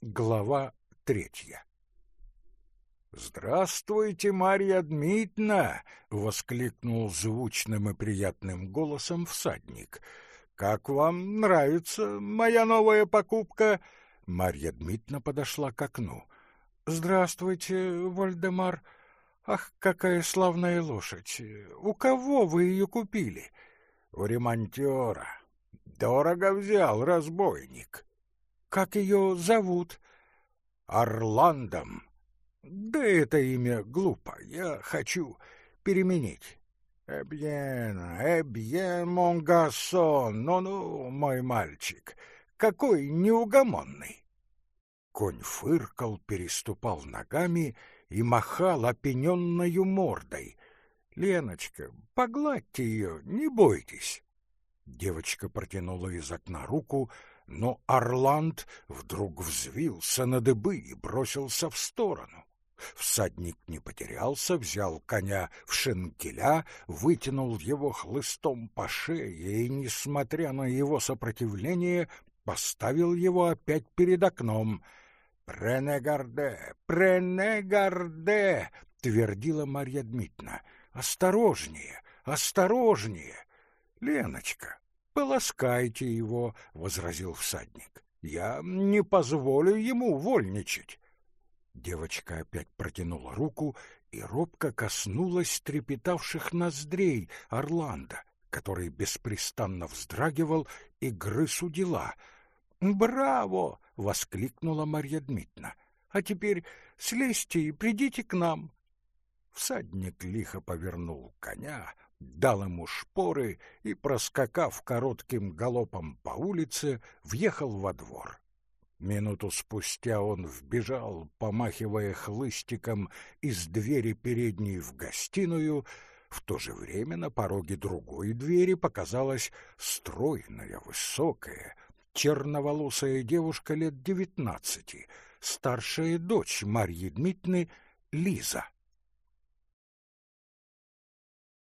Глава третья «Здравствуйте, Марья Дмитриевна!» — воскликнул звучным и приятным голосом всадник. «Как вам нравится моя новая покупка?» Марья Дмитриевна подошла к окну. «Здравствуйте, Вольдемар. Ах, какая славная лошадь! У кого вы ее купили?» «У ремонтера. Дорого взял разбойник». «Как ее зовут?» «Орландом». «Да это имя глупо. Я хочу переменить». «Эбьен, эбьен, мон гарсон, ну-ну, мой мальчик, какой неугомонный!» Конь фыркал, переступал ногами и махал опененною мордой. «Леночка, погладьте ее, не бойтесь!» Девочка протянула из окна руку, но Орланд вдруг взвился на дыбы и бросился в сторону. Всадник не потерялся, взял коня в шенкеля, вытянул его хлыстом по шее и, несмотря на его сопротивление, поставил его опять перед окном. «Пренегарде! Пренегарде!» — твердила Марья Дмитриевна. «Осторожнее! Осторожнее!» «Леночка, полоскайте его!» — возразил всадник. «Я не позволю ему вольничать!» Девочка опять протянула руку и робко коснулась трепетавших ноздрей Орландо, который беспрестанно вздрагивал и грыз у дела. «Браво!» — воскликнула Марья Дмитриевна. «А теперь слезьте и придите к нам». Всадник лихо повернул коня, дал ему шпоры и, проскакав коротким галопом по улице, въехал во двор. Минуту спустя он вбежал, помахивая хлыстиком из двери передней в гостиную. В то же время на пороге другой двери показалась стройная, высокая, черноволосая девушка лет девятнадцати, старшая дочь Марьи Дмитриевны Лиза.